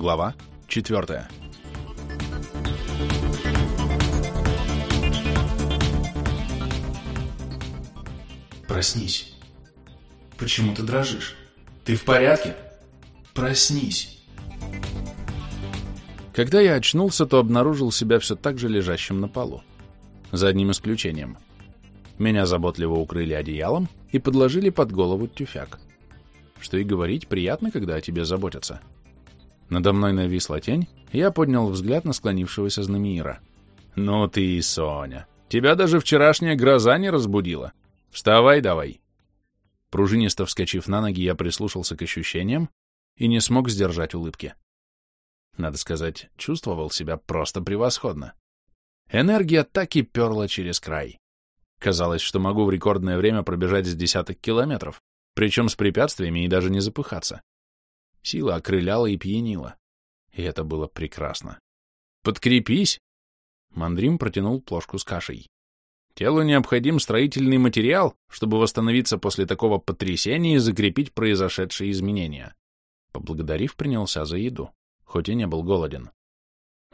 Глава 4. Проснись. Почему ты дрожишь? Ты в порядке? Проснись. Когда я очнулся, то обнаружил себя все так же лежащим на полу. За одним исключением. Меня заботливо укрыли одеялом и подложили под голову тюфяк. Что и говорить, приятно, когда о тебе заботятся. Надо мной нависла тень, и я поднял взгляд на склонившегося Знамиира. «Ну ты и Соня! Тебя даже вчерашняя гроза не разбудила! Вставай давай!» Пружинисто вскочив на ноги, я прислушался к ощущениям и не смог сдержать улыбки. Надо сказать, чувствовал себя просто превосходно. Энергия так и перла через край. Казалось, что могу в рекордное время пробежать с десяток километров, причем с препятствиями и даже не запыхаться. Сила окрыляла и пьянила. И это было прекрасно. «Подкрепись!» Мандрим протянул плошку с кашей. Телу необходим строительный материал, чтобы восстановиться после такого потрясения и закрепить произошедшие изменения. Поблагодарив, принялся за еду, хоть и не был голоден.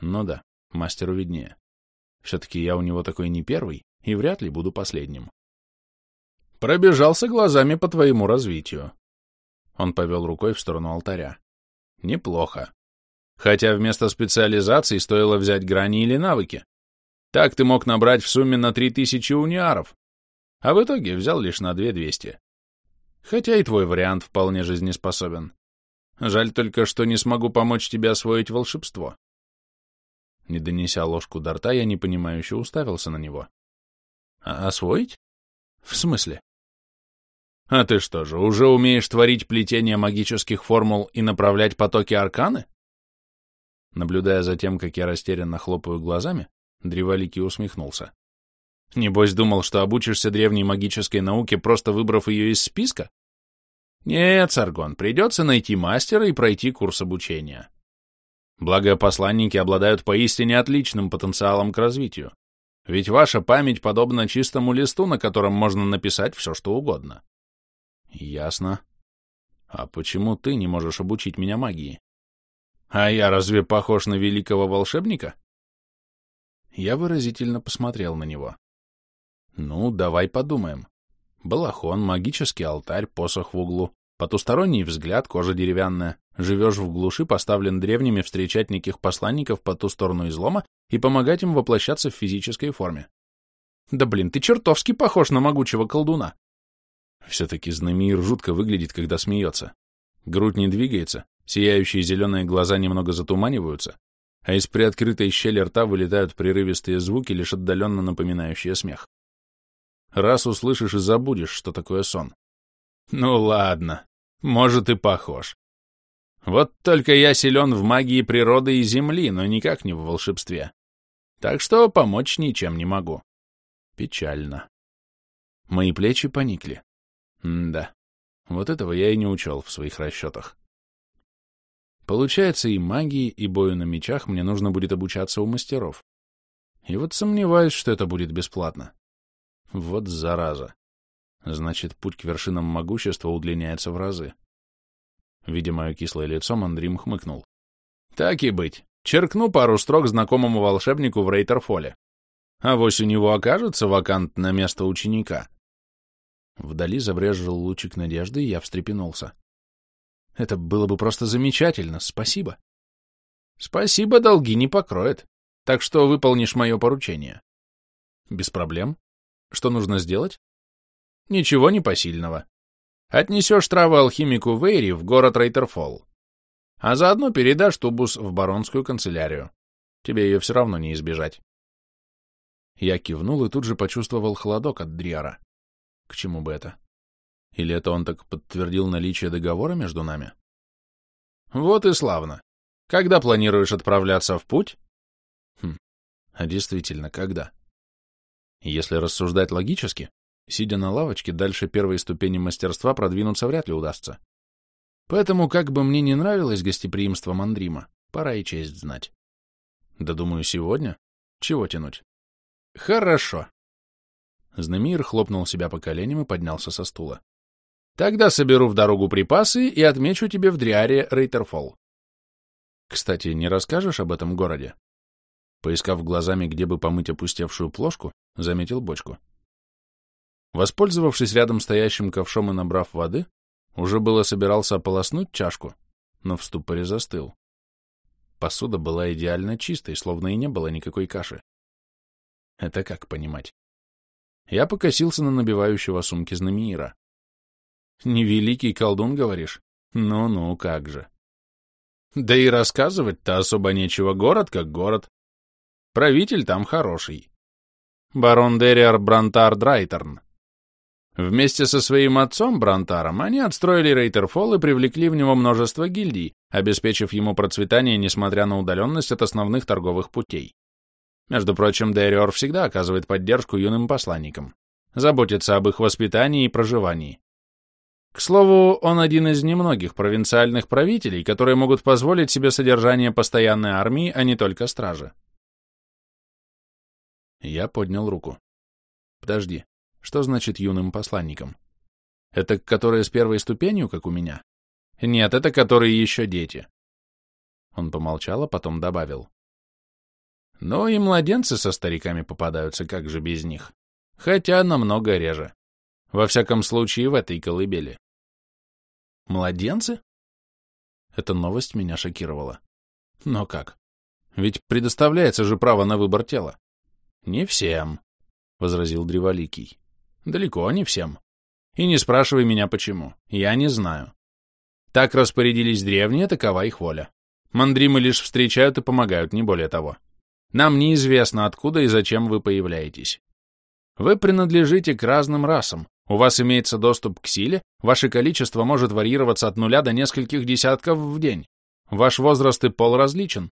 Ну да, мастеру виднее. Все-таки я у него такой не первый, и вряд ли буду последним. Пробежался глазами по твоему развитию. Он повел рукой в сторону алтаря. Неплохо. Хотя вместо специализации стоило взять грани или навыки. Так ты мог набрать в сумме на три тысячи униаров, а в итоге взял лишь на две двести. Хотя и твой вариант вполне жизнеспособен. Жаль только, что не смогу помочь тебе освоить волшебство. Не донеся ложку до рта, я непонимающе уставился на него. А освоить? В смысле? А ты что же, уже умеешь творить плетение магических формул и направлять потоки арканы? Наблюдая за тем, как я растерянно хлопаю глазами, Древоликий усмехнулся. Небось думал, что обучишься древней магической науке, просто выбрав ее из списка? Нет, Саргон, придется найти мастера и пройти курс обучения. Благо, посланники обладают поистине отличным потенциалом к развитию. Ведь ваша память подобна чистому листу, на котором можно написать все, что угодно. Ясно. А почему ты не можешь обучить меня магии? А я разве похож на великого волшебника? Я выразительно посмотрел на него. Ну, давай подумаем. Балахон, магический алтарь, посох в углу, потусторонний взгляд, кожа деревянная. Живешь в глуши, поставлен древними встречать неких посланников по ту сторону излома и помогать им воплощаться в физической форме. Да блин, ты чертовски похож на могучего колдуна. Все-таки Знамир жутко выглядит, когда смеется. Грудь не двигается, сияющие зеленые глаза немного затуманиваются, а из приоткрытой щели рта вылетают прерывистые звуки, лишь отдаленно напоминающие смех. Раз услышишь и забудешь, что такое сон. Ну ладно, может и похож. Вот только я силен в магии природы и земли, но никак не в волшебстве. Так что помочь ничем не могу. Печально. Мои плечи поникли. Да, вот этого я и не учел в своих расчетах. Получается, и магии, и бою на мечах мне нужно будет обучаться у мастеров. И вот сомневаюсь, что это будет бесплатно. Вот зараза. Значит, путь к вершинам могущества удлиняется в разы. Видя мое кислое лицо, Мандрим хмыкнул. Так и быть. Черкну пару строк знакомому волшебнику в Рейтерфоле. А вось у него окажется вакант на место ученика. Вдали забрежил лучик надежды, и я встрепенулся. Это было бы просто замечательно, спасибо. Спасибо, долги не покроет. Так что выполнишь мое поручение. Без проблем. Что нужно сделать? Ничего непосильного. Отнесешь травы алхимику Вейри в город Рейтерфолл. А заодно передашь тубус в баронскую канцелярию. Тебе ее все равно не избежать. Я кивнул и тут же почувствовал холодок от Дриара. К чему бы это? Или это он так подтвердил наличие договора между нами? Вот и славно. Когда планируешь отправляться в путь? Хм, а действительно, когда? Если рассуждать логически, сидя на лавочке, дальше первой ступени мастерства продвинуться вряд ли удастся. Поэтому, как бы мне не нравилось гостеприимство Мандрима, пора и честь знать. Да думаю, сегодня? Чего тянуть? Хорошо. Знамир хлопнул себя по коленям и поднялся со стула. Тогда соберу в дорогу припасы и отмечу тебе в Дриаре Рейтерфолл. Кстати, не расскажешь об этом городе? Поискав глазами, где бы помыть опустевшую плошку, заметил бочку. Воспользовавшись рядом стоящим ковшом и набрав воды, уже было собирался ополоснуть чашку, но в ступоре застыл. Посуда была идеально чистой, словно и не было никакой каши. Это как понимать? Я покосился на набивающего сумки Знамиира. «Невеликий колдун, говоришь? Ну-ну, как же!» «Да и рассказывать-то особо нечего, город как город. Правитель там хороший. Барон Дериар Брантар Драйтерн. Вместе со своим отцом Брантаром они отстроили Рейтерфолл и привлекли в него множество гильдий, обеспечив ему процветание, несмотря на удаленность от основных торговых путей. Между прочим, Дериор всегда оказывает поддержку юным посланникам, заботится об их воспитании и проживании. К слову, он один из немногих провинциальных правителей, которые могут позволить себе содержание постоянной армии, а не только стражи. Я поднял руку. Подожди, что значит юным посланником? Это которые с первой ступенью, как у меня? Нет, это которые еще дети. Он помолчал, а потом добавил. Но и младенцы со стариками попадаются, как же без них. Хотя намного реже. Во всяком случае, в этой колыбели. Младенцы? Эта новость меня шокировала. Но как? Ведь предоставляется же право на выбор тела. Не всем, — возразил Древоликий. Далеко не всем. И не спрашивай меня почему. Я не знаю. Так распорядились древние, такова их воля. Мандримы лишь встречают и помогают, не более того. Нам неизвестно, откуда и зачем вы появляетесь. Вы принадлежите к разным расам, у вас имеется доступ к силе, ваше количество может варьироваться от нуля до нескольких десятков в день. Ваш возраст и пол различен.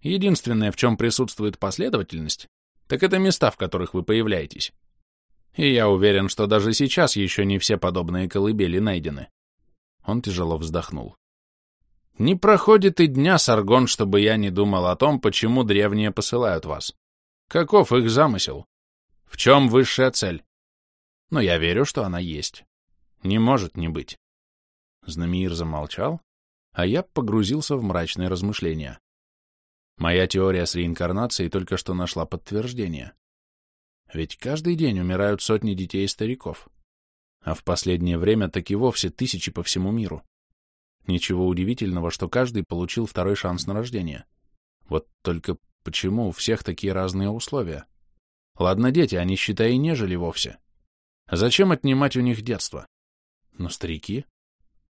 Единственное, в чем присутствует последовательность, так это места, в которых вы появляетесь. И я уверен, что даже сейчас еще не все подобные колыбели найдены. Он тяжело вздохнул. Не проходит и дня, Саргон, чтобы я не думал о том, почему древние посылают вас. Каков их замысел? В чем высшая цель? Но я верю, что она есть. Не может не быть. Знамир замолчал, а я погрузился в мрачные размышления. Моя теория с реинкарнацией только что нашла подтверждение. Ведь каждый день умирают сотни детей и стариков. А в последнее время так и вовсе тысячи по всему миру. Ничего удивительного, что каждый получил второй шанс на рождение. Вот только почему у всех такие разные условия? Ладно, дети, они, считай, и не жили вовсе. Зачем отнимать у них детство? Но старики?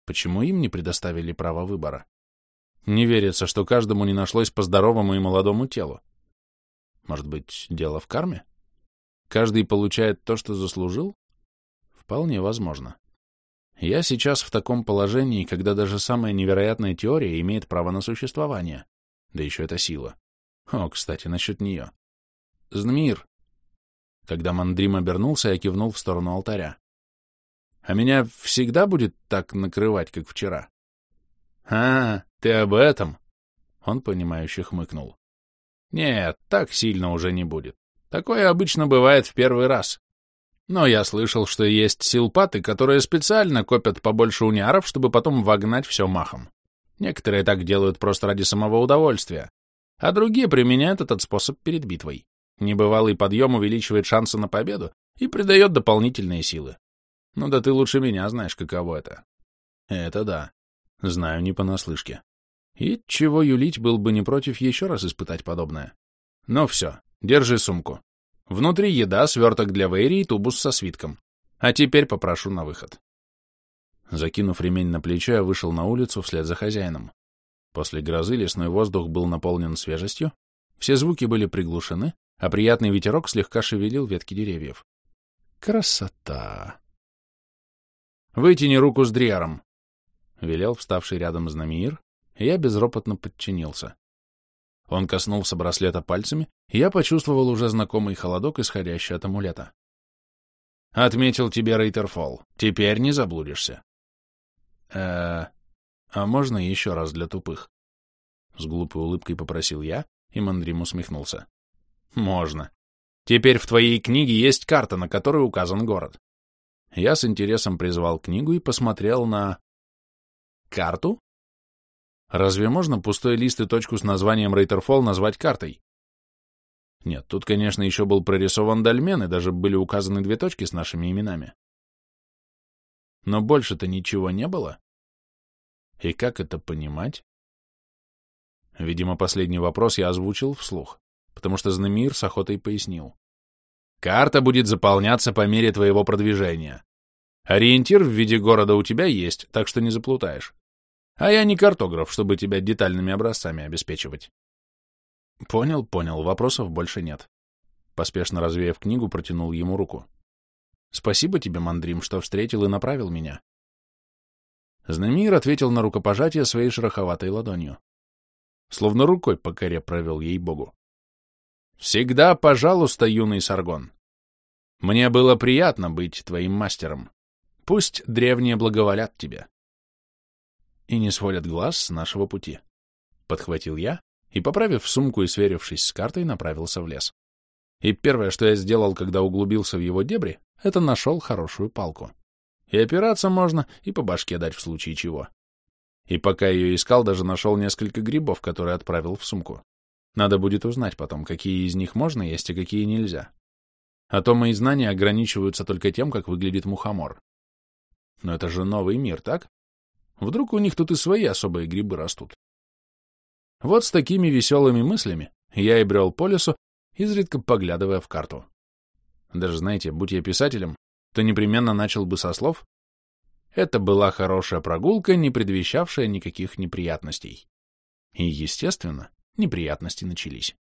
Почему им не предоставили право выбора? Не верится, что каждому не нашлось по здоровому и молодому телу. Может быть, дело в карме? Каждый получает то, что заслужил? Вполне возможно. Я сейчас в таком положении, когда даже самая невероятная теория имеет право на существование. Да еще это сила. О, кстати, насчет нее. Знамир. Когда Мандрим обернулся, я кивнул в сторону алтаря. А меня всегда будет так накрывать, как вчера? А, ты об этом? Он, понимающе хмыкнул. Нет, так сильно уже не будет. Такое обычно бывает в первый раз. Но я слышал, что есть силпаты, которые специально копят побольше уняров, чтобы потом вогнать все махом. Некоторые так делают просто ради самого удовольствия, а другие применяют этот способ перед битвой. Небывалый подъем увеличивает шансы на победу и придает дополнительные силы. Ну да ты лучше меня знаешь, каково это. Это да. Знаю не понаслышке. И чего юлить был бы не против еще раз испытать подобное. Но все, держи сумку. Внутри еда, сверток для Вейри и тубус со свитком. А теперь попрошу на выход. Закинув ремень на плечо, я вышел на улицу вслед за хозяином. После грозы лесной воздух был наполнен свежестью, все звуки были приглушены, а приятный ветерок слегка шевелил ветки деревьев. Красота! «Вытяни руку с Дриаром!» — велел вставший рядом Знамир, и я безропотно подчинился. Он коснулся браслета пальцами, и я почувствовал уже знакомый холодок, исходящий от амулета. «Отметил тебе Рейтерфолл. Теперь не заблудишься». э а можно еще раз для тупых?» С глупой улыбкой попросил я, и Мандрим усмехнулся. «Можно. Теперь в твоей книге есть карта, на которой указан город». Я с интересом призвал книгу и посмотрел на... «Карту?» Разве можно пустой лист и точку с названием Рейтерфолл назвать картой? Нет, тут, конечно, еще был прорисован дольмен, и даже были указаны две точки с нашими именами. Но больше-то ничего не было. И как это понимать? Видимо, последний вопрос я озвучил вслух, потому что Знамир с охотой пояснил. Карта будет заполняться по мере твоего продвижения. Ориентир в виде города у тебя есть, так что не заплутаешь. А я не картограф, чтобы тебя детальными образцами обеспечивать. Понял, понял, вопросов больше нет. Поспешно развеяв книгу, протянул ему руку. Спасибо тебе, Мандрим, что встретил и направил меня. Знамир ответил на рукопожатие своей шероховатой ладонью. Словно рукой по коре провел ей богу. Всегда, пожалуйста, юный Саргон. Мне было приятно быть твоим мастером. Пусть древние благоволят тебе и не сводят глаз с нашего пути. Подхватил я и, поправив сумку и сверившись с картой, направился в лес. И первое, что я сделал, когда углубился в его дебри, это нашел хорошую палку. И опираться можно, и по башке дать в случае чего. И пока ее искал, даже нашел несколько грибов, которые отправил в сумку. Надо будет узнать потом, какие из них можно есть, а какие нельзя. А то мои знания ограничиваются только тем, как выглядит мухомор. Но это же новый мир, так? Вдруг у них тут и свои особые грибы растут. Вот с такими веселыми мыслями я и брел по лесу, изредка поглядывая в карту. Даже, знаете, будь я писателем, то непременно начал бы со слов «Это была хорошая прогулка, не предвещавшая никаких неприятностей». И, естественно, неприятности начались.